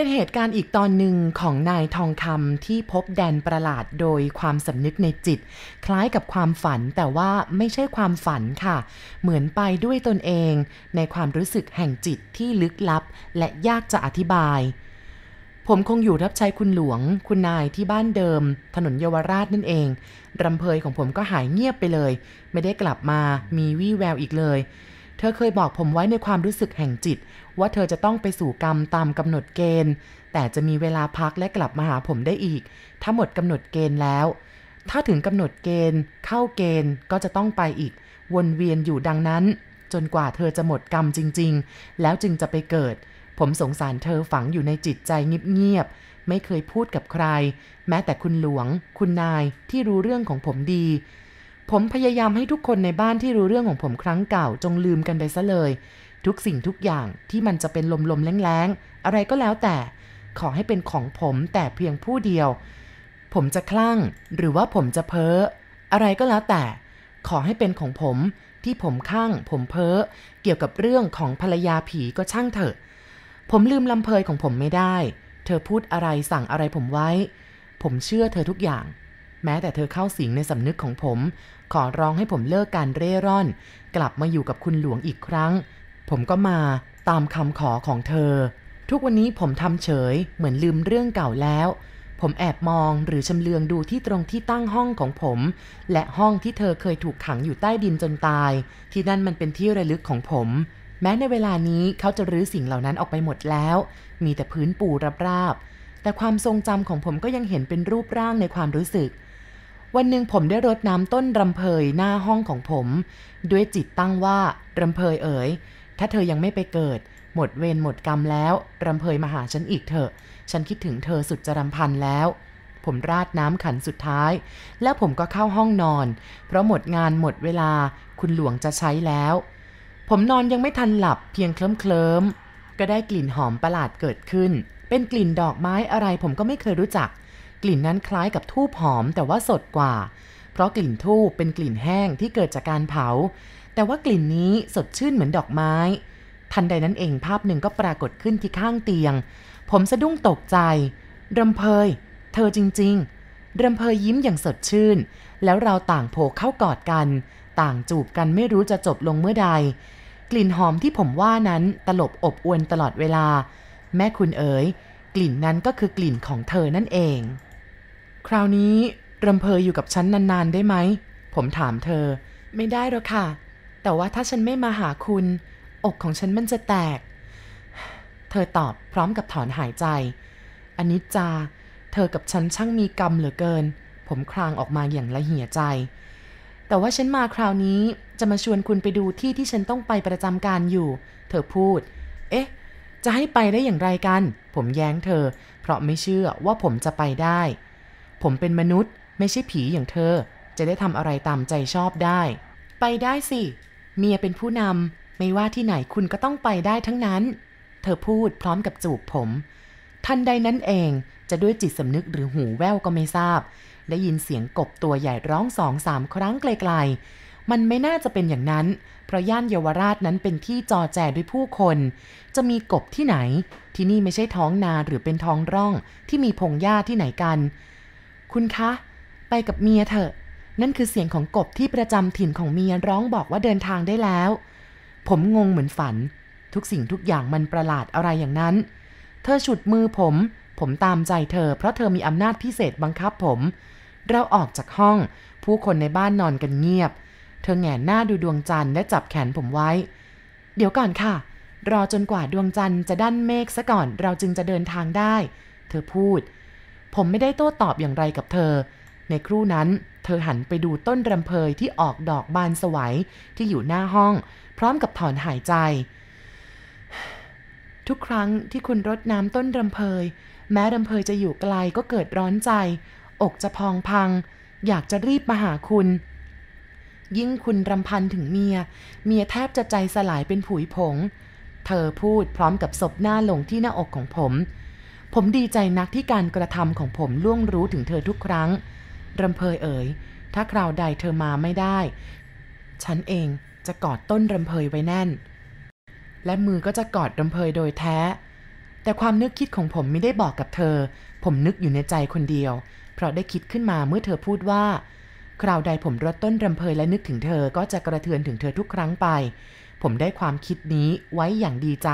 เป็นเหตุการณ์อีกตอนหนึ่งของนายทองคำที่พบแดนประหลาดโดยความสำนึกในจิต คล้ายกับความฝันแต่ว่าไม่ใช่ความฝันค่ะ เหมือนไปด้วยตนเอง ในความรู้สึกแห่งจิตที่ลึกลับ และยากจะอธิบาย ผมคงอยู่รับใช้คุณหลวง คุณนายที่บ้านเดิม ถนนเยาวราชนั่นเองรำเพยของผมก็หายเงียบไปเลย ไม่ได้กลับมามีวี่แววอีกเลย เธอเคยบอกผมไว้ในความรู้สึกแห่งจิต ว่าเธอจะต้องไปสู่กรรมตามกำหนดเกณฑ์ แต่จะมีเวลาพักและกลับมาหาผมได้อีก ถ้าหมดกำหนดเกณฑ์แล้ว ถ้าถึงกำหนดเกณฑ์ เข้าเกณฑ์ก็จะต้องไปอีก วนเวียนอยู่ดังนั้น จนกว่าเธอจะหมดกรรมจริง ๆ แล้วจึงจะไปเกิด ผมสงสารเธอฝังอยู่ในจิตใจเงียบๆไม่เคยพูดกับใคร แม้แต่คุณหลวง คุณนายที่รู้เรื่องของผมดีผมพยายามให้ทุกคนในบ้านที่รู้เรื่องของผมครั้งเก่าจงลืมกันไปซะเลย ทุกสิ่งทุกอย่างที่มันจะเป็นลมๆแรงๆ อะไรก็แล้วแต่ขอให้เป็นของผมแต่เพียงผู้เดียว ผมจะคลั่งหรือว่าผมจะเพ้อ อะไรก็แล้วแต่ ขอให้เป็นของผมที่ผมคลั่งผมเพ้อ เกี่ยวกับเรื่องของภรรยาผีก็ช่างเถอะ ผมลืมลำเพยของผมไม่ได้ เธอพูดอะไรสั่งอะไรผมไว้ ผมเชื่อเธอทุกอย่าง แม้แต่เธอเข้าสิงในสำนึกของผม ขอร้องให้ผมเลิกการเร่ร่อน กลับมาอยู่กับคุณหลวงอีกครั้ง ผมก็มาตามคำขอของเธอ ทุกวันนี้ผมทำเฉยเหมือนลืมเรื่องเก่าแล้ว ผมแอบมองหรือชำเลืองดูที่ตรงที่ตั้งห้องของผม และห้องที่เธอเคยถูกขังอยู่ใต้ดินจนตาย ที่นั่นมันเป็นที่ระลึกของผม แม้ในเวลานี้เขาจะรื้อสิ่งเหล่านั้นออกไปหมดแล้ว มีแต่พื้นปูราบๆแต่ความทรงจำของผมก็ยังเห็นเป็นรูปร่างในความรู้สึกวันหนึ่งผมได้รดน้ำต้นรำเพยหน้าห้องของผม ด้วยจิตตั้งว่ารำเพยเอ๋ย ถ้าเธอยังไม่ไปเกิด หมดเวรหมดกรรมแล้ว รำเพยมาหาฉันอีกเถอะ ฉันคิดถึงเธอสุดจะรำพันแล้ว ผมราดน้ำขันสุดท้าย แล้วผมก็เข้าห้องนอน เพราะหมดงานหมดเวลา คุณหลวงจะใช้แล้ว ผมนอนยังไม่ทันหลับเพียงเคลิ้มเคลิมๆก็ได้กลิ่นหอมประหลาดเกิดขึ้น เป็นกลิ่นดอกไม้อะไรผมก็ไม่เคยรู้จัก กลิ่นนั้นคล้ายกับทูบหอมแต่ว่าสดกว่า เพราะกลิ่นทูบเป็นกลิ่นแห้งที่เกิดจากการเผา แต่ว่ากลิ่นนี้สดชื่นเหมือนดอกไม้ ทันใดนั้นเองภาพหนึ่งก็ปรากฏขึ้นที่ข้างเตียง ผมสะดุ้งตกใจรำเพย เธอจริง ๆรำเพยยิ้มอย่างสดชื่น แล้วเราต่างโผล่เข้ากอดกัน ต่างจูบกันไม่รู้จะจบลงเมื่อใด กลิ่นหอมที่ผมว่านั้นตลบอบอวนตลอดเวลา แม่คุณเอ๋ยกลิ่นนั้นก็คือกลิ่นของเธอนั่นเอง คราวนี้รำเพยอยู่กับฉันนานๆได้ไหม ผมถามเธอ ไม่ได้หรอกค่ะ แต่ว่าถ้าฉันไม่มาหาคุณ อกของฉันมันจะแตก เธอตอบพร้อมกับถอนหายใจอันนี้จา เธอกับฉันช่างมีกรรมเหลือเกิน ผมครางออกมาอย่างละเหี่ยใจ แต่ว่าฉันมาคราวนี้จะมาชวนคุณไปดูที่ที่ฉันต้องไปประจำการอยู่ เธอพูด เอ๊ะ จะให้ไปได้อย่างไรกัน ผมแย้งเธอ เพราะไม่เชื่อว่าผมจะไปได้ ผมเป็นมนุษย์ ไม่ใช่ผีอย่างเธอ จะได้ทำอะไรตามใจชอบได้ ไปได้สิ เมียเป็นผู้นำไม่ว่าที่ไหนคุณก็ต้องไปได้ทั้งนั้น เธอพูดพร้อมกับจูบผม ทันใดนั้นเองจะด้วยจิตสำนึกหรือหูแว่วก็ไม่ทราบ ได้ยินเสียงกบตัวใหญ่ร้องสองสามครั้งไกลๆ มันไม่น่าจะเป็นอย่างนั้น เพราะย่านเยาวราชนั้นเป็นที่จอแจด้วยผู้คน จะมีกบที่ไหน ที่นี่ไม่ใช่ท้องนาหรือเป็นท้องร่องที่มีพงหญ้าที่ไหนกัน คุณคะ ไปกับเมียเถอะ นั่นคือเสียงของกบที่ประจำถิ่นของเมียร้องบอกว่าเดินทางได้แล้ว ผมงงเหมือนฝัน ทุกสิ่งทุกอย่างมันประหลาดอะไรอย่างนั้น เธอฉุดมือผม ผมตามใจเธอ เพราะเธอมีอำนาจพิเศษบังคับผม เราออกจากห้อง ผู้คนในบ้านนอนกันเงียบ เธอแหงนหน้าดูดวงจันทร์และจับแขนผมไว้ เดี๋ยวก่อนค่ะ รอจนกว่าดวงจันทร์จะดันเมฆซะก่อน เราจึงจะเดินทางได้ เธอพูด ผมไม่ได้โต้ตอบอย่างไรกับเธอ ในครู่นั้น เธอหันไปดูต้นรำเพยที่ออกดอกบานสวยที่อยู่หน้าห้อง พร้อมกับถอนหายใจ ทุกครั้งที่คุณรดน้ำต้นรำเพย แม้รำเพยจะอยู่ไกลก็เกิดร้อนใจ อกจะพองพัง อยากจะรีบมาหาคุณ ยิ่งคุณรำพันถึงเมีย เมียแทบจะใจสลายเป็นผุยผง เธอพูดพร้อมกับศพหน้าลงที่หน้าอกของผมผมดีใจนักที่การกระทำของผมล่วงรู้ถึงเธอทุกครั้ง รำเพยเอ๋ย ถ้าคราวใดเธอมาไม่ได้ ฉันเองจะกอดต้นรำเพยไว้แน่น และมือก็จะกอดรำเพยโดยแท้ แต่ความนึกคิดของผมไม่ได้บอกกับเธอ ผมนึกอยู่ในใจคนเดียว เพราะได้คิดขึ้นมาเมื่อเธอพูดว่า คราวใดผมรดต้นรำเพยและนึกถึงเธอก็จะกระเทือนถึงเธอทุกครั้งไป ผมได้ความคิดนี้ไว้อย่างดีใจ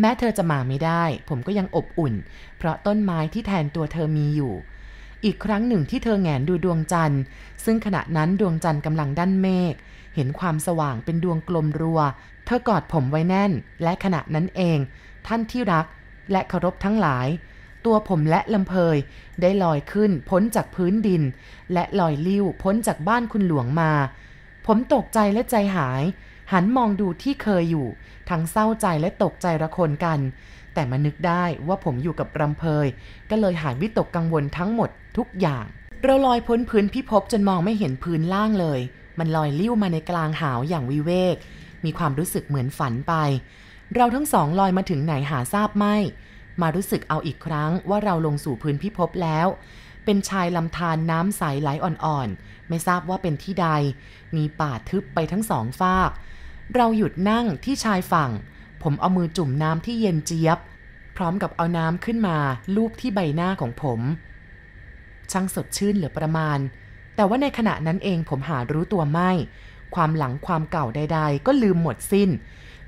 แม้เธอจะมาไม่ได้ ผมก็ยังอบอุ่น เพราะต้นไม้ที่แทนตัวเธอมีอยู่ อีกครั้งหนึ่งที่เธอแงนดูดวงจันทร์ ซึ่งขณะนั้นดวงจันทร์กำลังด้านเมฆ เห็นความสว่างเป็นดวงกลมรัว เธอกอดผมไว้แน่น และขณะนั้นเอง ท่านที่รัก และเคารพทั้งหลาย ตัวผมและลำเพยได้ลอยขึ้นพ้นจากพื้นดิน และลอยลิ้วพ้นจากบ้านคุณหลวงมา ผมตกใจและใจหาย หันมองดูที่เคยอยู่ ทั้งเศร้าใจและตกใจระคนกัน แต่มานึกได้ว่าผมอยู่กับรำเพย ก็เลยหายวิตกกังวลทั้งหมดทุกอย่าง เราลอยพ้นพื้นพิภพจนมองไม่เห็นพื้นล่างเลย มันลอยลิ้วมาในกลางหาวอย่างวิเวก มีความรู้สึกเหมือนฝันไป เราทั้งสองลอยมาถึงไหนหาทราบไม่ มารู้สึกเอาอีกครั้งว่าเราลงสู่พื้นพิภพแล้ว เป็นชายลำธารนน้ำใสไหลอ่อนๆ ไม่ทราบว่าเป็นที่ใด มีป่าทึบไปทั้งสองฝาก เราหยุดนั่งที่ชายฝั่ง ผมเอามือจุ่มน้ำที่เย็นเจี๊ยบ พร้อมกับเอาน้ำขึ้นมาลูบที่ใบหน้าของผม ช่างสดชื่นเหลือประมาณ แต่ว่าในขณะนั้นเองผมหารู้ตัวไม่ ความหลังความเก่าใด ๆ ก็ลืมหมดสิ้น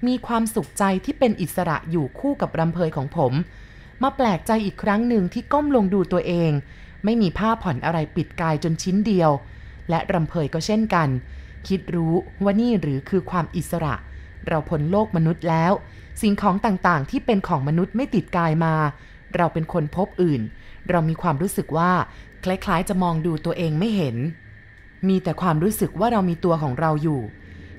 มีความสุขใจที่เป็นอิสระอยู่คู่กับรำเพยของผม มาแปลกใจอีกครั้งหนึ่งที่ก้มลงดูตัวเอง ไม่มีผ้าผ่อนอะไรปิดกายจนชิ้นเดียว และรำเพยก็เช่นกัน คิดรู้ว่านี่หรือคือความอิสระ เราพ้นโลกมนุษย์แล้ว สิ่งของต่างๆ ที่เป็นของมนุษย์ไม่ติดกายมา เราเป็นคนพบอื่น เรามีความรู้สึกว่า คล้ายๆ จะมองดูตัวเองไม่เห็น มีแต่ความรู้สึกว่าเรามีตัวของเราอยู่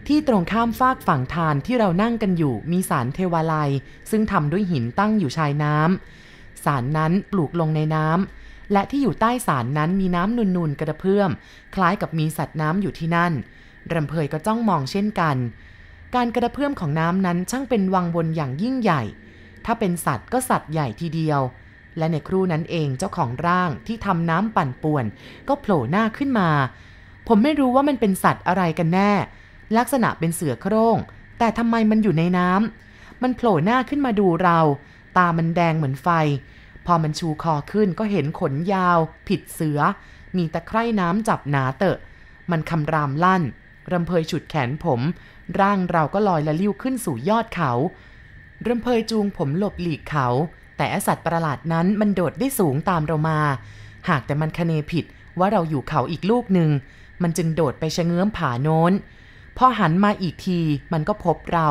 ที่ตรงข้ามฟากฝั่งทานที่เรานั่งกันอยู่ มีสารเทวาลัย ซึ่งทำด้วยหินตั้งอยู่ชายน้ำสารนั้นปลูกลงในน้ำและที่อยู่ใต้สารนั้นมีน้ำนูนๆกระเพื่อม คล้ายกับมีสัตว์น้ำอยู่ที่นั่นรำเพยก็จ้องมองเช่นกัน การกระเพื่อมของน้ำนั้นช่างเป็นวังวนอย่างยิ่งใหญ่ ถ้าเป็นสัตว์ก็สัตว์ใหญ่ทีเดียว และในครู่นั้นเองเจ้าของร่างที่ทำน้ำปั่นป่วน ก็โผล่หน้าขึ้นมา ผมไม่รู้ว่ามันเป็นสัตว์อะไรกันแน่ ลักษณะเป็นเสือโคร่ง แต่ทำไมมันอยู่ในน้ำมันโผล่หน้าขึ้นมาดูเรา ตามันแดงเหมือนไฟ พอมันชูคอขึ้นก็เห็นขนยาว ผิดเสือ มีตะไคร่น้ำจับหนาเตอะ มันคำรามลั่นรำเพยฉุดแขนผม ร่างเราก็ลอยละลิ้วขึ้นสู่ยอดเขารำเพยจูงผมหลบหลีกเขา แต่อสัตว์ประหลาดนั้นมันโดดได้สูงตามเรามา หากแต่มันคเนผิดว่าเราอยู่เขาอีกลูกหนึ่ง มันจึงโดดไปชะเงื้อมผาโน้น พอหันมาอีกทีมันก็พบเรา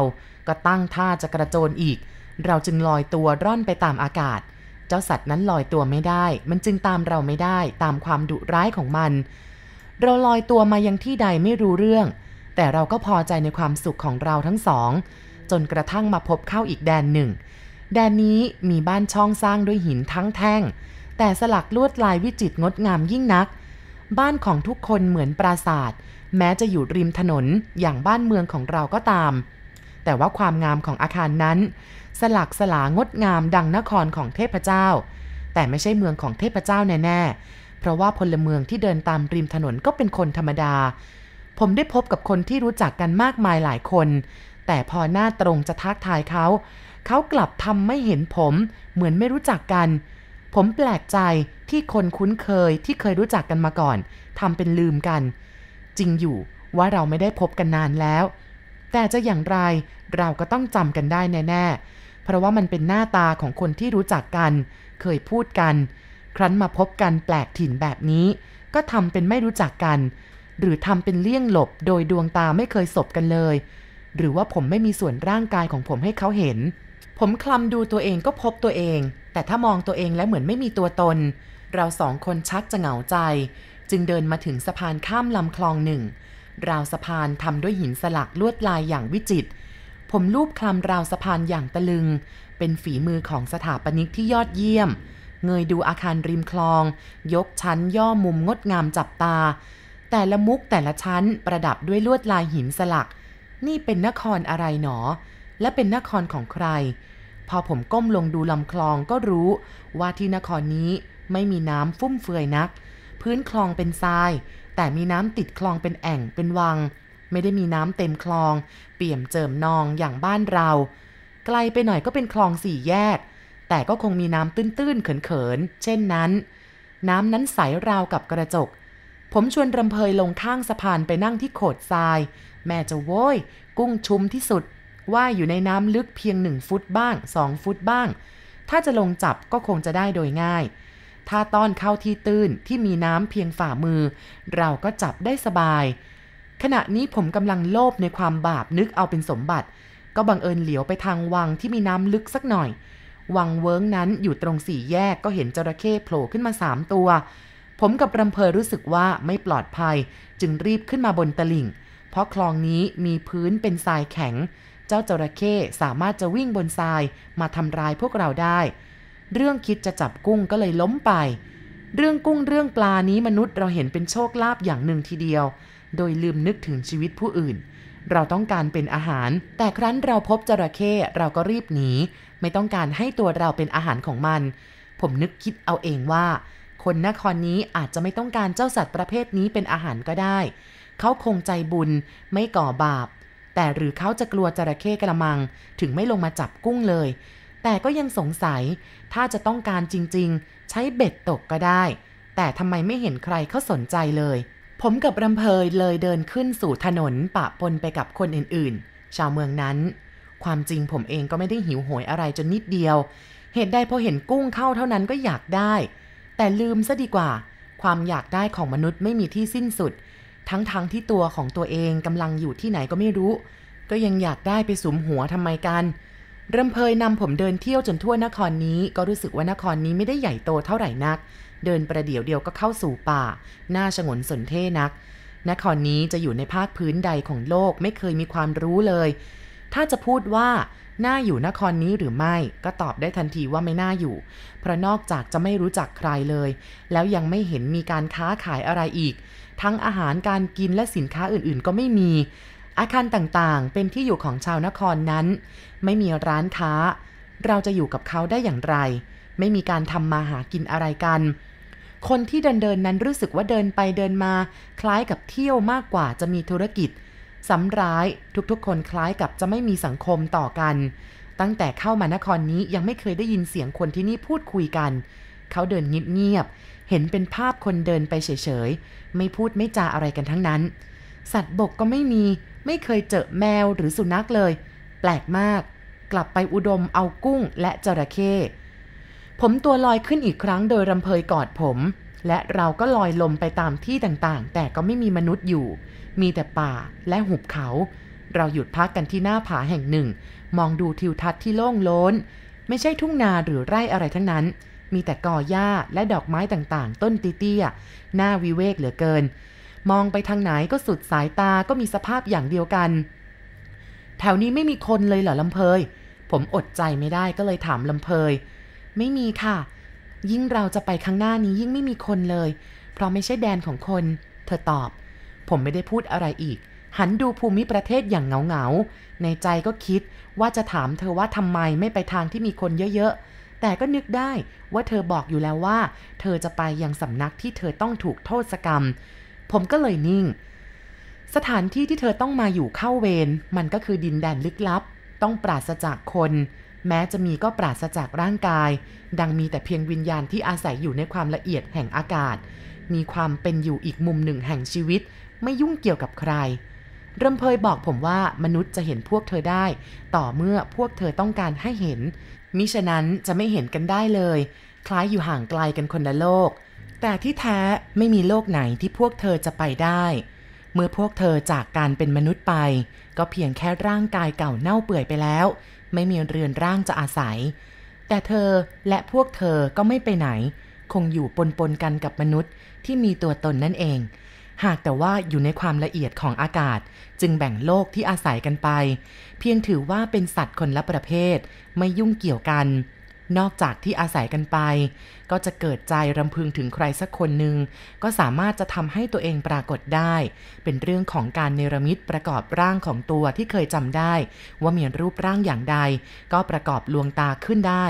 ก็ตั้งท่าจะกระโจนอีก เราจึงลอยตัวร่อนไปตามอากาศ เจ้าสัตว์นั้นลอยตัวไม่ได้ มันจึงตามเราไม่ได้ตามความดุร้ายของมัน เราลอยตัวมายังที่ใดไม่รู้เรื่อง แต่เราก็พอใจในความสุขของเราทั้งสอง จนกระทั่งมาพบเข้าอีกแดนหนึ่ง แดนนี้มีบ้านช่องสร้างด้วยหินทั้งแท่ง แต่สลักลวดลายวิจิตรงดงามยิ่งนัก บ้านของทุกคนเหมือนปราสาท แม้จะอยู่ริมถนนอย่างบ้านเมืองของเราก็ตาม แต่ว่าความงามของอาคารนั้น สลักสลางดงามดังนครของเทพเจ้า แต่ไม่ใช่เมืองของเทพเจ้าแน่ๆเพราะว่าพลเมืองที่เดินตามริมถนนก็เป็นคนธรรมดา ผมได้พบกับคนที่รู้จักกันมากมายหลายคน แต่พอหน้าตรงจะทักทายเขา เขากลับทำไม่เห็นผม เหมือนไม่รู้จักกัน ผมแปลกใจที่คนคุ้นเคยที่เคยรู้จักกันมาก่อนทำเป็นลืมกัน จริงอยู่ว่าเราไม่ได้พบกันนานแล้ว แต่จะอย่างไรเราก็ต้องจำกันได้แน่ๆ เพราะว่ามันเป็นหน้าตาของคนที่รู้จักกัน เคยพูดกัน ครั้นมาพบกันแปลกถิ่นแบบนี้ ก็ทำเป็นไม่รู้จักกัน หรือทำเป็นเลี่ยงหลบโดยดวงตาไม่เคยสบกันเลย หรือว่าผมไม่มีส่วนร่างกายของผมให้เขาเห็น ผมคลำดูตัวเองก็พบตัวเอง แต่ถ้ามองตัวเองแล้วเหมือนไม่มีตัวตน เราสองคนชักจะเหงาใจ จึงเดินมาถึงสะพานข้ามลำคลองหนึ่ง ราวสะพานทำด้วยหินสลักลวดลายอย่างวิจิตรผมลูบคลำราวสะพานอย่างตะลึง เป็นฝีมือของสถาปนิกที่ยอดเยี่ยม เงยดูอาคารริมคลอง ยกชั้นย่อมุมงดงามจับตา แต่ละมุกแต่ละชั้นประดับด้วยลวดลายหินสลัก นี่เป็นนครอะไรหนอ และเป็นนครของใคร พอผมก้มลงดูลำคลองก็รู้ว่าที่นครนี้ไม่มีน้ำฟุ่มเฟือยนัก พื้นคลองเป็นทราย แต่มีน้ำติดคลองเป็นแอ่งเป็นวัง ไม่ได้มีน้ำเต็มคลอง เปี่ยมเจิมนองอย่างบ้านเรา ไกลไปหน่อยก็เป็นคลองสี่แยก แต่ก็คงมีน้ำตื้นๆเขินๆเช่นนั้น น้ำนั้นใสราวกับกระจก ผมชวนรำเพยลงข้างสะพานไปนั่งที่โขดทราย แม่จะโว้ย กุ้งชุมที่สุด ว่ายอยู่ในน้ำลึกเพียงหนึ่งฟุตบ้างสองฟุตบ้าง ถ้าจะลงจับก็คงจะได้โดยง่าย ถ้าต้อนเข้าที่ตื้นที่มีน้ำเพียงฝ่ามือ เราก็จับได้สบาย ขณะนี้ผมกำลังโลภในความบาปนึกเอาเป็นสมบัติ ก็บังเอิญเหลียวไปทางวังที่มีน้ำลึกสักหน่อย วังเวิ้งนั้นอยู่ตรงสี่แยกก็เห็นจระเข้โผล่ขึ้นมาสามตัว ผมกับรำเพยรู้สึกว่าไม่ปลอดภัย จึงรีบขึ้นมาบนตลิ่ง เพราะคลองนี้มีพื้นเป็นทรายแข็ง เจ้าจระเข้สามารถจะวิ่งบนทรายมาทำร้ายพวกเราได้ เรื่องคิดจะจับกุ้งก็เลยล้มไป เรื่องกุ้งเรื่องปลานี้มนุษย์เราเห็นเป็นโชคลาภอย่างหนึ่งทีเดียว โดยลืมนึกถึงชีวิตผู้อื่น เราต้องการเป็นอาหาร แต่ครั้นเราพบจระเข้เราก็รีบหนี ไม่ต้องการให้ตัวเราเป็นอาหารของมัน ผมนึกคิดเอาเองว่า คนนครนี้อาจจะไม่ต้องการเจ้าสัตว์ประเภทนี้เป็นอาหารก็ได้ เขาคงใจบุญไม่ก่อบาป แต่หรือเขาจะกลัวจระเข้กระมัง ถึงไม่ลงมาจับกุ้งเลย แต่ก็ยังสงสัย ถ้าจะต้องการจริงๆ ใช้เบ็ดตกก็ได้ แต่ทำไมไม่เห็นใครเขาสนใจเลย ผมกับรำเพยเลยเดินขึ้นสู่ถนนปะปนไปกับคนอื่นๆ ชาวเมืองนั้น ความจริงผมเองก็ไม่ได้หิวโหยอะไรจนนิดเดียว เหตุใดพอเห็นกุ้งเข้าเท่านั้นก็อยากได้ แต่ลืมซะดีกว่า ความอยากได้ของมนุษย์ไม่มีที่สิ้นสุด ทั้งๆทที่ตัวของตัวเองกำลังอยู่ที่ไหนก็ไม่รู้ ก็ยังอยากได้ไปสุมหัวทำไมกันรำเพยนำผมเดินเที่ยวจนทั่วนครนี้ ก็รู้สึกว่านครนี้ไม่ได้ใหญ่โตเท่าไหร่นัก เดินประเดี๋ยวเดียวก็เข้าสู่ป่าน่าชงนสนเท่นัก นครนี้จะอยู่ในภาคพื้นใดของโลกไม่เคยมีความรู้เลย ถ้าจะพูดว่าน่าอยู่นครนี้หรือไม่ก็ตอบได้ทันทีว่าไม่น่าอยู่ เพราะนอกจากจะไม่รู้จักใครเลย แล้วยังไม่เห็นมีการค้าขายอะไรอีก ทั้งอาหารการกินและสินค้าอื่นๆ ก็ไม่มี อาคารต่างๆ เป็นที่อยู่ของชาวนครนั้น ไม่มีร้านค้า เราจะอยู่กับเขาได้อย่างไร ไม่มีการทำมาหากินอะไรกัน คนที่เดินเดินนั้นรู้สึกว่าเดินไปเดินมา คล้ายกับเที่ยวมากกว่าจะมีธุรกิจ สำร้ายทุกๆ คนคล้ายกับจะไม่มีสังคมต่อกัน ตั้งแต่เข้ามานครนี้ยังไม่เคยได้ยินเสียงคนที่นี่พูดคุยกัน เขาเดินเงียบๆเห็นเป็นภาพคนเดินไปเฉยๆ ไม่พูดไม่จาอะไรกันทั้งนั้น สัตว์บกก็ไม่มีไม่เคยเจอแมวหรือสุนัขเลย แปลกมาก กลับไปอุดมเอากุ้งและจระเข้ผมตัวลอยขึ้นอีกครั้งโดยรำเพยกอดผม และเราก็ลอยลมไปตามที่ต่างๆ แต่ก็ไม่มีมนุษย์อยู่ มีแต่ป่าและหุบเขา เราหยุดพักกันที่หน้าผาแห่งหนึ่ง มองดูทิวทัศน์ที่โล่งโล้น ไม่ใช่ทุ่งนาหรือไร่อะไรทั้งนั้น มีแต่กอหญ้าและดอกไม้ต่างๆ ต้นเตี้ยๆหน้าวิเวกเหลือเกิน มองไปทางไหนก็สุดสายตาก็มีสภาพอย่างเดียวกัน แถวนี้ไม่มีคนเลยเหรอลำเพย ผมอดใจไม่ได้ก็เลยถามลำเพย ไม่มีค่ะ ยิ่งเราจะไปข้างหน้านี้ยิ่งไม่มีคนเลย เพราะไม่ใช่แดนของคน เธอตอบ ผมไม่ได้พูดอะไรอีก หันดูภูมิประเทศอย่างเหงาๆ ในใจก็คิดว่าจะถามเธอว่าทำไมไม่ไปทางที่มีคนเยอะๆ แต่ก็นึกได้ว่าเธอบอกอยู่แล้วว่า เธอจะไปยังสำนักที่เธอต้องถูกโทษกรรม ผมก็เลยนิ่ง สถานที่ที่เธอต้องมาอยู่เข้าเวรมันก็คือดินแดนลึกลับ ต้องปราศจากคน แม้จะมีก็ปราศจากร่างกาย ดังมีแต่เพียงวิญญาณที่อาศัยอยู่ในความละเอียดแห่งอากาศมีความเป็นอยู่อีกมุมหนึ่งแห่งชีวิต ไม่ยุ่งเกี่ยวกับใครเรำเพยบอกผมว่ามนุษย์จะเห็นพวกเธอได้ ต่อเมื่อพวกเธอต้องการให้เห็น มิฉะนั้นจะไม่เห็นกันได้เลย คล้ายอยู่ห่างไกลกันคนละโลก แต่ที่แท้ไม่มีโลกไหนที่พวกเธอจะไปได้ เมื่อพวกเธอจากการเป็นมนุษย์ไป ก็เพียงแค่ร่างกายเก่าเน่าเปื่อยไปแล้ว ไม่มีเรือนร่างจะอาศัย แต่เธอและพวกเธอก็ไม่ไปไหน คงอยู่ปนปนๆกันกับมนุษย์ที่มีตัวตนนั่นเอง หากแต่ว่าอยู่ในความละเอียดของอากาศ จึงแบ่งโลกที่อาศัยกันไป เพียงถือว่าเป็นสัตว์คนละประเภท ไม่ยุ่งเกี่ยวกัน นอกจากที่อาศัยกันไป ก็จะเกิดใจรำพึงถึงใครสักคนหนึ่งก็สามารถจะทำให้ตัวเองปรากฏได้ เป็นเรื่องของการเนรมิตประกอบร่างของตัวที่เคยจำได้ ว่ามีรูปร่างอย่างใด ก็ประกอบลวงตาขึ้นได้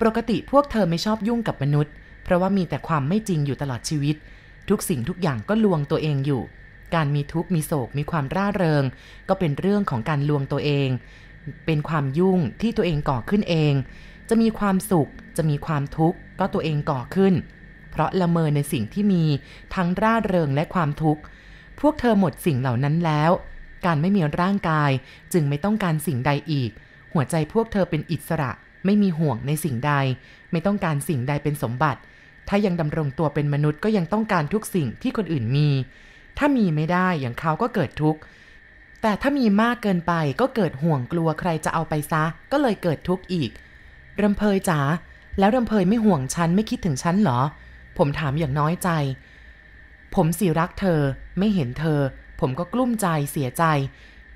ปกติพวกเธอไม่ชอบยุ่งกับมนุษย์ เพราะว่ามีแต่ความไม่จริงอยู่ตลอดชีวิต ทุกสิ่งทุกอย่างก็ลวงตัวเองอยู่ การมีทุกข์มีโศกมีความร่าเริง ก็เป็นเรื่องของการลวงตัวเอง เป็นความยุ่งที่ตัวเองก่อขึ้นเอง จะมีความสุข จะมีความทุกข์ก็ตัวเองก่อขึ้น เพราะละเมอในสิ่งที่มีทั้งร่าเริงและความทุกข์ พวกเธอหมดสิ่งเหล่านั้นแล้ว การไม่มีร่างกายจึงไม่ต้องการสิ่งใดอีก หัวใจพวกเธอเป็นอิสระไม่มีห่วงในสิ่งใด ไม่ต้องการสิ่งใดเป็นสมบัติ ถ้ายังดำรงตัวเป็นมนุษย์ก็ยังต้องการทุกสิ่งที่คนอื่นมี ถ้ามีไม่ได้อย่างเขาก็เกิดทุกข์ แต่ถ้ามีมากเกินไปก็เกิดห่วงกลัวใครจะเอาไปซะ ก็เลยเกิดทุกข์อีกรำเพยจ๋า แล้วรำเพยไม่ห่วงฉันไม่คิดถึงฉันเหรอ ผมถามอย่างน้อยใจ ผมสิรักเธอ ไม่เห็นเธอ ผมก็กลุ้มใจเสียใจ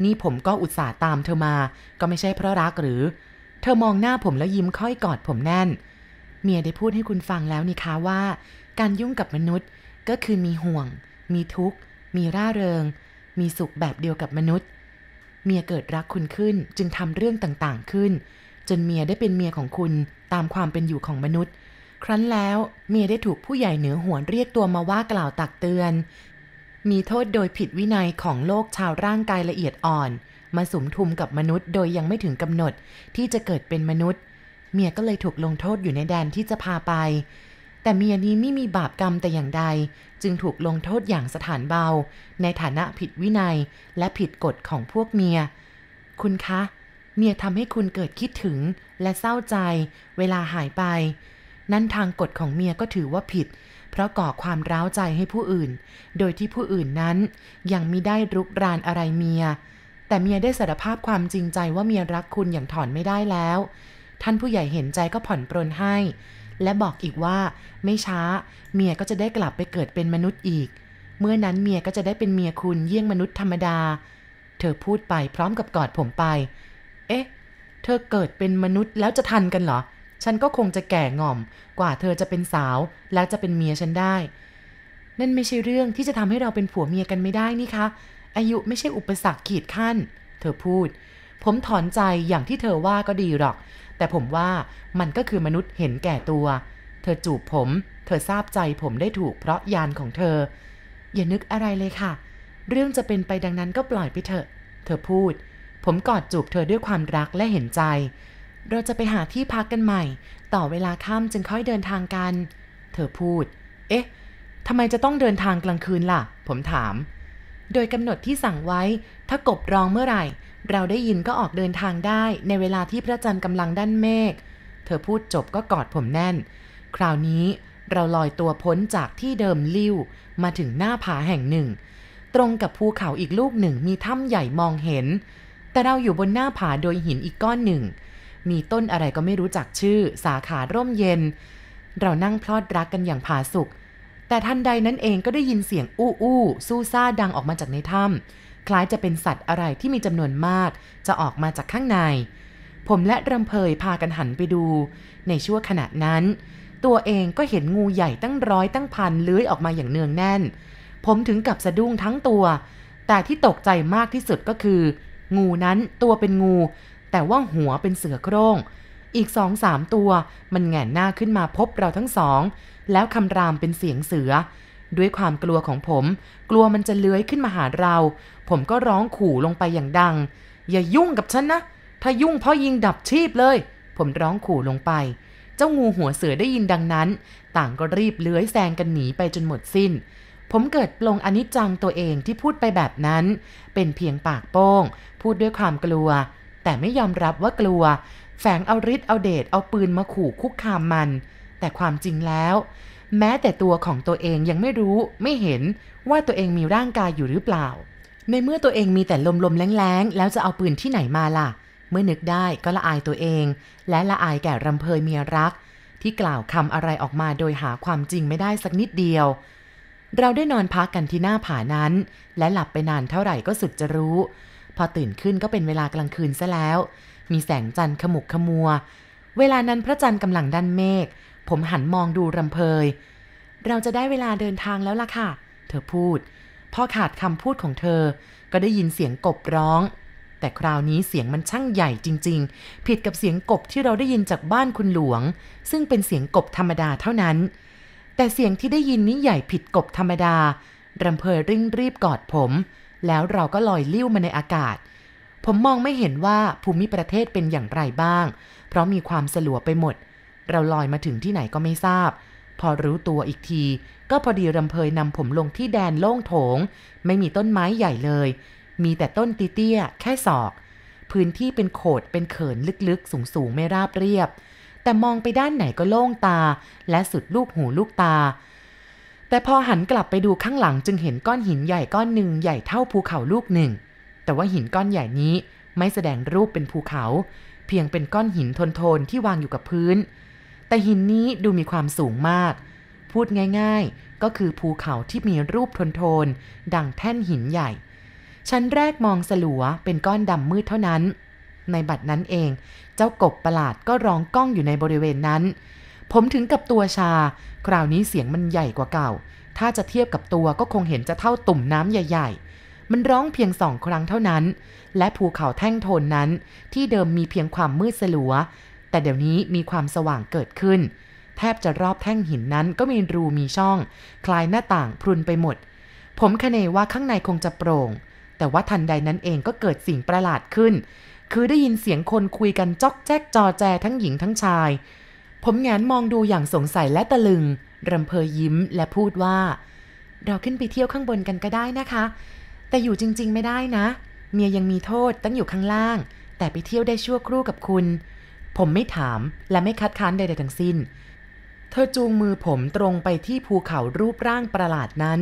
นี่ผมก็อุตส่าห์ตามเธอมา ก็ไม่ใช่เพราะรักหรือ เธอมองหน้าผมแล้วยิ้มค่อยกอดผมแน่น เมียได้พูดให้คุณฟังแล้วนี่คะว่า การยุ่งกับมนุษย์ก็คือมีห่วง มีทุกข์ มีร่าเริง มีสุขแบบเดียวกับมนุษย์ เมียเกิดรักคุณขึ้นจึงทำเรื่องต่างๆขึ้น จนเมียได้เป็นเมียของคุณตามความเป็นอยู่ของมนุษย์ ครั้นแล้วเมียได้ถูกผู้ใหญ่เหนือหัวเรียกตัวมาว่ากล่าวตักเตือน มีโทษโดยผิดวินัยของโลกชาวร่างกายละเอียดอ่อน มาสุมทุมกับมนุษย์โดยยังไม่ถึงกำหนดที่จะเกิดเป็นมนุษย์ เมียก็เลยถูกลงโทษอยู่ในแดนที่จะพาไป แต่เมียนี้ไม่มีบาปกรรมแต่อย่างใด จึงถูกลงโทษอย่างสถานเบา ในฐานะผิดวินัยและผิดกฎของพวกเมีย คุณคะ เมียทำให้คุณเกิดคิดถึงและเศร้าใจ เวลาหายไป นั่นทางกฎของเมียก็ถือว่าผิด เพราะก่อความร้าวใจให้ผู้อื่น โดยที่ผู้อื่นนั้น ยังมิได้รุกรานอะไรเมียแต่เมียได้สารภาพความจริงใจว่าเมียรักคุณอย่างถอนไม่ได้แล้ว ท่านผู้ใหญ่เห็นใจก็ผ่อนปรนให้ และบอกอีกว่า ไม่ช้า เมียก็จะได้กลับไปเกิดเป็นมนุษย์อีก เมื่อนั้นเมียก็จะได้เป็นเมียคุณเยี่ยงมนุษย์ธรรมดา เธอพูดไปพร้อมกับกอดผมไป เอ๊ะ เธอเกิดเป็นมนุษย์แล้วจะทันกันเหรอ ฉันก็คงจะแก่ง่อม กว่าเธอจะเป็นสาวแล้วจะเป็นเมียฉันได้ นั่นไม่ใช่เรื่องที่จะทำให้เราเป็นผัวเมียกันไม่ได้นี่คะ อายุไม่ใช่อุปสรรคขีดขั้น เธอพูดผมถอนใจอย่างที่เธอว่าก็ดีหรอก แต่ผมว่ามันก็คือมนุษย์เห็นแก่ตัว เธอจูบผม เธอทราบใจผมได้ถูกเพราะยานของเธอ อย่านึกอะไรเลยค่ะ เรื่องจะเป็นไปดังนั้นก็ปล่อยไปเถอะ เธอพูด ผมกอดจูบเธอด้วยความรักและเห็นใจ เราจะไปหาที่พักกันใหม่ ต่อเวลาค่ำจึงค่อยเดินทางกัน เธอพูด เอ๊ะทำไมจะต้องเดินทางกลางคืนล่ะ ผมถาม โดยกำหนดที่สั่งไว้ ถ้ากบร้องเมื่อไหร่ เราได้ยินก็ออกเดินทางได้ในเวลาที่พระจันทร์กำลังด้านเมฆ เธอพูดจบก็กอดผมแน่น คราวนี้เราลอยตัวพ้นจากที่เดิมลิ้ว มาถึงหน้าผาแห่งหนึ่ง ตรงกับภูเขาอีกลูกหนึ่งมีถ้ำใหญ่มองเห็น แต่เราอยู่บนหน้าผาโดยหินอีกก้อนหนึ่ง มีต้นอะไรก็ไม่รู้จักชื่อ สาขาร่มเย็น เรานั่งพลอดรักกันอย่างผาสุกแต่ทันใดนั้นเองก็ได้ยินเสียงอู้อู้สู้ซ่าดังออกมาจากในถ้ำ คล้ายจะเป็นสัตว์อะไรที่มีจำนวนมาก จะออกมาจากข้างใน ผมและรำเพยพากันหันไปดู ในชั่วขณะนั้น ตัวเองก็เห็นงูใหญ่ตั้งร้อยตั้งพันเลื้อยออกมาอย่างเนืองแน่น ผมถึงกับสะดุ้งทั้งตัว แต่ที่ตกใจมากที่สุดก็คือ งูนั้นตัวเป็นงู แต่ว่าหัวเป็นเสือโคร่งอีกสองสามตัวมันแหงนหน้าขึ้นมาพบเราทั้งสอง แล้วคำรามเป็นเสียงเสือ ด้วยความกลัวของผม กลัวมันจะเลื้อยขึ้นมาหาเรา ผมก็ร้องขู่ลงไปอย่างดัง อย่ายุ่งกับฉันนะ ถ้ายุ่งพ่อยิงดับชีพเลย ผมร้องขู่ลงไป เจ้างูหัวเสือได้ยินดังนั้น ต่างก็รีบเลื้อยแซงกันหนีไปจนหมดสิ้น ผมเกิดปลงอนิจจังตัวเองที่พูดไปแบบนั้น เป็นเพียงปากโป้ง พูดด้วยความกลัว แต่ไม่ยอมรับว่ากลัว แฝงเอาฤทธิ์เอาเดชเอาปืนมาขู่คุกคามมัน แต่ความจริงแล้ว แม้แต่ตัวของตัวเองยังไม่รู้ไม่เห็นว่าตัวเองมีร่างกายอยู่หรือเปล่า ในเมื่อตัวเองมีแต่ลมๆแรงๆ แล้วจะเอาปืนที่ไหนมาล่ะ เมื่อนึกได้ก็ละอายตัวเอง และละอายแก่รำเพยเมียรัก ที่กล่าวคำอะไรออกมาโดยหาความจริงไม่ได้สักนิดเดียว เราได้นอนพักกันที่หน้าผานั้น และหลับไปนานเท่าไหร่ก็สุดจะรู้ พอตื่นขึ้นก็เป็นเวลากลางคืนซะแล้ว มีแสงจันทร์ขมุกขมัว เวลานั้นพระจันทร์กำลังด้านเมฆ ผมหันมองดูรำเพย เราจะได้เวลาเดินทางแล้วล่ะค่ะ เธอพูด พอขาดคำพูดของเธอ ก็ได้ยินเสียงกบร้อง แต่คราวนี้เสียงมันช่างใหญ่จริง ๆ ผิดกับเสียงกบที่เราได้ยินจากบ้านคุณหลวง ซึ่งเป็นเสียงกบธรรมดาเท่านั้น แต่เสียงที่ได้ยินนี้ใหญ่ผิดกบธรรมดารำเพยริ่งรีบกอดผม แล้วเราก็ลอยลิ้วมาในอากาศ ผมมองไม่เห็นว่าภูมิประเทศเป็นอย่างไรบ้าง เพราะมีความสลัวไปหมด เราลอยมาถึงที่ไหนก็ไม่ทราบ พอรู้ตัวอีกที ก็พอดีรำเพยนำผมลงที่แดนโล่งโถง ไม่มีต้นไม้ใหญ่เลย มีแต่ต้นตีเตี้ยแค่ศอก พื้นที่เป็นโขดเป็นเขินลึกๆ สูงๆ ไม่ราบเรียบ แต่มองไปด้านไหนก็โล่งตา และสุดลูกหูลูกตา แต่พอหันกลับไปดูข้างหลังจึงเห็นก้อนหินใหญ่ก้อนหนึ่งใหญ่เท่าภูเขาลูกหนึ่ง แต่ว่าหินก้อนใหญ่นี้ไม่แสดงรูปเป็นภูเขา เพียงเป็นก้อนหินทนๆที่วางอยู่กับพื้น แต่หินนี้ดูมีความสูงมาก พูดง่ายๆ ก็คือภูเขาที่มีรูปทนๆ ดังแท่นหินใหญ่ ชั้นแรกมองสลัวเป็นก้อนดำมืดเท่านั้น ในบัดนั้นเอง เจ้ากบประหลาดก็ร้องก้องอยู่ในบริเวณนั้น ผมถึงกับตัวชา คราวนี้เสียงมันใหญ่กว่าเก่า ถ้าจะเทียบกับตัวก็คงเห็นจะเท่าตุ่มน้ำใหญ่ ๆมันร้องเพียงสองครั้งเท่านั้น และภูเขาแท่งโทนนั้น ที่เดิมมีเพียงความมืดสลัว แต่เดี๋ยวนี้มีความสว่างเกิดขึ้น แทบจะรอบแท่งหินนั้นก็มีรูมีช่อง คลายหน้าต่างพรุนไปหมด ผมคเนว่าข้างในคงจะโปร่ง แต่ว่าทันใดนั้นเองก็เกิดสิ่งประหลาดขึ้น คือได้ยินเสียงคนคุยกันจอกแจ๊กจอแจทั้งหญิงทั้งชาย ผมแงนมองดูอย่างสงสัยและตะลึงรำเพยยิ้มและพูดว่า เราขึ้นไปเที่ยวข้างบนกันก็ได้นะคะ แต่อยู่จริง ๆ ไม่ได้นะ เมียยังมีโทษตั้งอยู่ข้างล่าง แต่ไปเที่ยวได้ชั่วครู่กับคุณ ผมไม่ถามและไม่คัดค้านใด ๆ ทั้งสิ้น เธอจูงมือผมตรงไปที่ภูเขารูปร่างประหลาดนั้น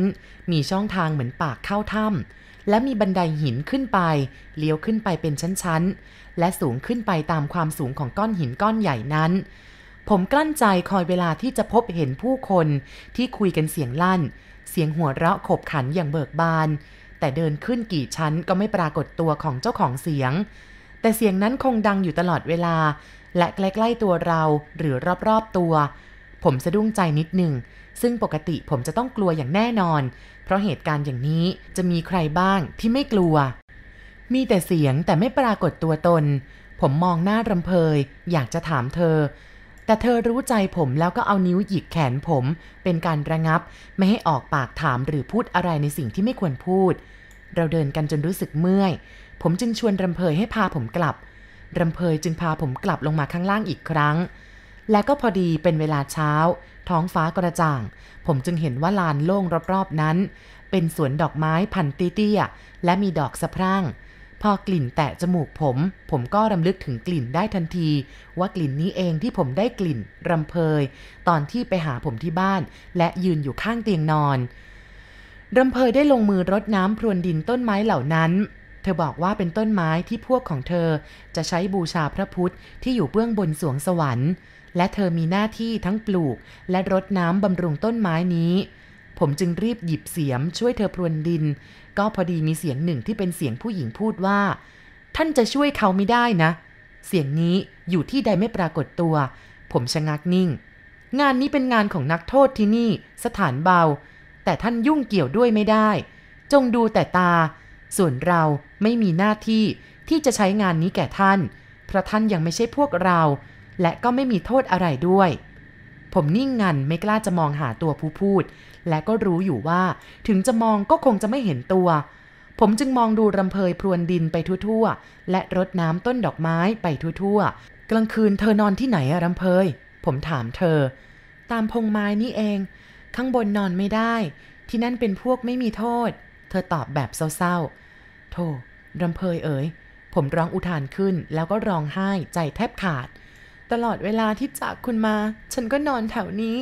มีช่องทางเหมือนปากเข้าถ้ำและมีบันไดหินขึ้นไป เลี้ยวขึ้นไปเป็นชั้น ๆ และสูงขึ้นไปตามความสูงของก้อนหินก้อนใหญ่นั้น ผมกลั้นใจคอยเวลาที่จะพบเห็นผู้คนที่คุยกันเสียงลั่น เสียงหัวเราะขบขันอย่างเบิกบาน แต่เดินขึ้นกี่ชั้นก็ไม่ปรากฏตัวของเจ้าของเสียงแต่เสียงนั้นคงดังอยู่ตลอดเวลา และใกล้ๆตัวเราหรือรอบๆตัว ผมสะดุ้งใจนิดหนึ่ง ซึ่งปกติผมจะต้องกลัวอย่างแน่นอน เพราะเหตุการณ์อย่างนี้จะมีใครบ้างที่ไม่กลัว มีแต่เสียงแต่ไม่ปรากฏตัวตน ผมมองหน้ารำเพย อยากจะถามเธอ แต่เธอรู้ใจผมแล้วก็เอานิ้วหยิกแขนผม เป็นการระงับ ไม่ให้ออกปากถามหรือพูดอะไรในสิ่งที่ไม่ควรพูด เราเดินกันจนรู้สึกเมื่อย ผมจึงชวนรำเพยให้พาผมกลับ รำเพยจึงพาผมกลับลงมาข้างล่างอีกครั้ง และก็พอดีเป็นเวลาเช้า ท้องฟ้ากระจ่าง ผมจึงเห็นว่าลานโล่งรอบๆนั้น เป็นสวนดอกไม้พันเตี้ยๆและมีดอกสะพรั่ง พอกลิ่นแตะจมูกผม ผมก็รำลึกถึงกลิ่นได้ทันที ว่ากลิ่นนี้เองที่ผมได้กลิ่นรำเพย ตอนที่ไปหาผมที่บ้าน และยืนอยู่ข้างเตียงนอนรำเพยได้ลงมือรดน้ำพรวนดินต้นไม้เหล่านั้น เธอบอกว่าเป็นต้นไม้ที่พวกของเธอจะใช้บูชาพระพุทธที่อยู่เบื้องบนสวงสวรรค์ และเธอมีหน้าที่ทั้งปลูก และรดน้ำบำรุงต้นไม้นี้ ผมจึงรีบหยิบเสียมช่วยเธอพรวนดิน ก็พอดีมีเสียงหนึ่งที่เป็นเสียงผู้หญิงพูดว่า ท่านจะช่วยเขาไม่ได้นะ เสียงนี้อยู่ที่ใดไม่ปรากฏตัว ผมชะงักนิ่ง งานนี้เป็นงานของนักโทษที่นี่ สถานเบา แต่ท่านยุ่งเกี่ยวด้วยไม่ได้ จงดูแต่ตา ส่วนเราไม่มีหน้าที่ที่จะใช้งานนี้แก่ท่าน เพราะท่านยังไม่ใช่พวกเรา และก็ไม่มีโทษอะไรด้วย ผมนิ่งงันไม่กล้าจะมองหาตัวผู้พูด และก็รู้อยู่ว่าถึงจะมองก็คงจะไม่เห็นตัว ผมจึงมองดูรำเพยพรวนดินไปทั่วๆ และรดน้ำต้นดอกไม้ไปทั่วๆ กลางคืนเธอนอนที่ไหนอะรำเพย ผมถามเธอ ตามพงไม้นี่เอง ข้างบนนอนไม่ได้ ที่นั่นเป็นพวกไม่มีโทษ เธอตอบแบบเศร้าๆ โธ่รำเพยเอ๋ย ผมร้องอุทานขึ้นแล้วก็ร้องไห้ใจแทบขาด ตลอดเวลาที่จากคุณมา ฉันก็นอนแถวนี้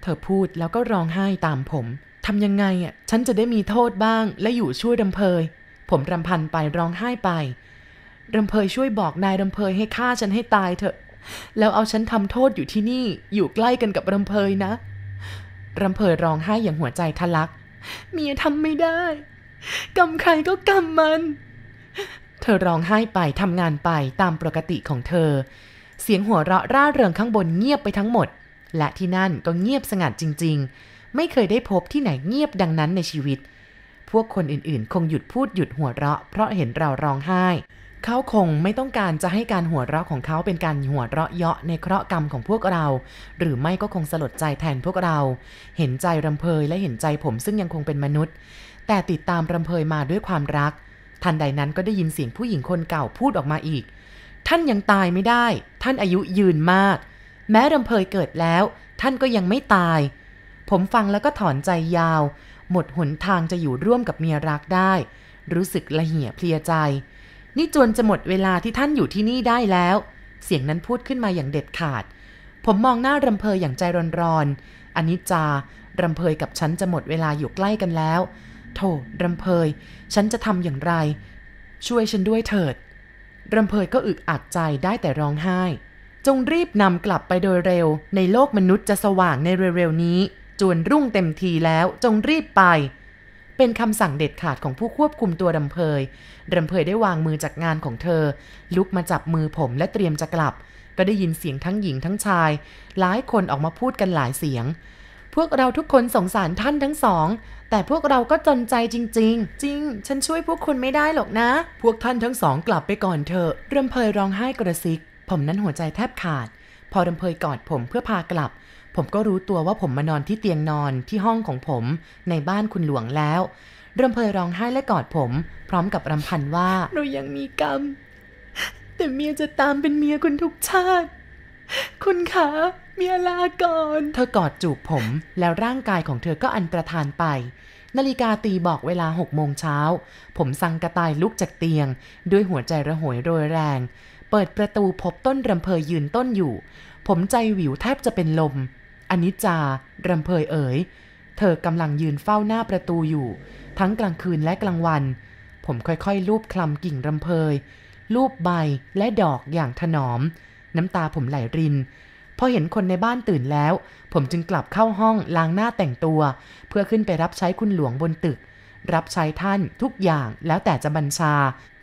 เธอพูดแล้วก็ร้องไห้ตามผมทำยังไงอะฉันจะได้มีโทษบ้างและอยู่ช่วยรำเพย ผมรำพันไปร้องไห้ไปรำเพยช่วยบอกนายรำเพยให้ฆ่าฉันให้ตายเถอะ แล้วเอาฉันทำโทษอยู่ที่นี่อยู่ใกล้กันกับรำเพยนะรำเพยร้องไห้อย่างหัวใจทะลัก เมียทำไม่ได้ กรรมใครก็กรรมมัน เธอร้องไห้ไปทำงานไปตามปกติของเธอ เสียงหัวเราะร่าเริงข้างบนเงียบไปทั้งหมด และที่นั่นก็เงียบสงัดจริง ๆ ไม่เคยได้พบที่ไหนเงียบดังนั้นในชีวิต พวกคนอื่นๆ คงหยุดพูดหยุดหัวเราะ เพราะเห็นเราร้องไห้ เขาคงไม่ต้องการจะให้การหัวเราะของเขาเป็นการหัวเราะเยาะในเคราะห์กรรมของพวกเรา หรือไม่ก็คงสลดใจแทนพวกเรา เห็นใจรำเพยและเห็นใจผมซึ่งยังคงเป็นมนุษย์ แต่ติดตามรำเพยมาด้วยความรัก ทันใดนั้นก็ได้ยินเสียงผู้หญิงคนเก่าพูดออกมาอีก ท่านยังตายไม่ได้ ท่านอายุยืนมาก แม้รำเพยเกิดแล้ว ท่านก็ยังไม่ตาย ผมฟังแล้วก็ถอนใจยาว หมดหนทางจะอยู่ร่วมกับเมียรักได้ รู้สึกละเหี่ยเพลียใจ นี่จวนจะหมดเวลาที่ท่านอยู่ที่นี่ได้แล้ว เสียงนั้นพูดขึ้นมาอย่างเด็ดขาด ผมมองหน้ารำเพยอย่างใจร้อนๆอันนี้จารำเพยกับฉันจะหมดเวลาอยู่ใกล้กันแล้ว โถรำเพย ฉันจะทำอย่างไร ช่วยฉันด้วยเถิดรำเพยก็อึกอักใจได้แต่ร้องไห้ จงรีบนำกลับไปโดยเร็ว ในโลกมนุษย์จะสว่างในเร็วๆนี้ จวนรุ่งเต็มทีแล้ว จงรีบไป เป็นคำสั่งเด็ดขาดของผู้ควบคุมตัวรำเพยรำเพยได้วางมือจากงานของเธอ ลุกมาจับมือผมและเตรียมจะกลับ ก็ได้ยินเสียงทั้งหญิงทั้งชาย หลายคนออกมาพูดกันหลายเสียง พวกเราทุกคนสงสารท่านทั้งสอง แต่พวกเราก็จนใจจริง ๆ จริง ฉันช่วยพวกคุณไม่ได้หรอกนะ พวกท่านทั้งสองกลับไปก่อนเถอะรำเพยร้องไห้กระซิก ผมนั้นหัวใจแทบขาด พอรำเพยกอดผมเพื่อพากลับ ผมก็รู้ตัวว่าผมมานอนที่เตียงนอนที่ห้องของผม ในบ้านคุณหลวงแล้วรำเพยร้องไห้และกอดผม พร้อมกับรำพันว่า เรายังมีกรรม แต่เมียจะตามเป็นเมียคุณทุกชาติ คุณคะ เมียลาก่อน เธอกอดจูบผม แล้วร่างกายของเธอก็อันตรธานไป นาฬิกาตีบอกเวลาหกโมงเช้า ผมสังกระต่ายลุกจากเตียง ด้วยหัวใจระหวยโรยแรง เปิดประตูพบต้นรำเพยยืนต้นอยู่ ผมใจหวิวแทบจะเป็นลม อนิจจารำเพยเอ๋ย เธอกำลังยืนเฝ้าหน้าประตูอยู่ ทั้งกลางคืนและกลางวัน ผมค่อยๆลูบคลำกิ่งรำเพยลูบใบและดอกอย่างถนอม น้ำตาผมไหลริน พอเห็นคนในบ้านตื่นแล้ว ผมจึงกลับเข้าห้องล้างหน้าแต่งตัว เพื่อขึ้นไปรับใช้คุณหลวงบนตึก รับใช้ท่านทุกอย่างแล้วแต่จะบัญชา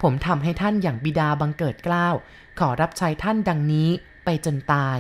ผมทำให้ท่านอย่างบิดาบังเกิดกล้าว ขอรับใช้ท่านดังนี้ไปจนตาย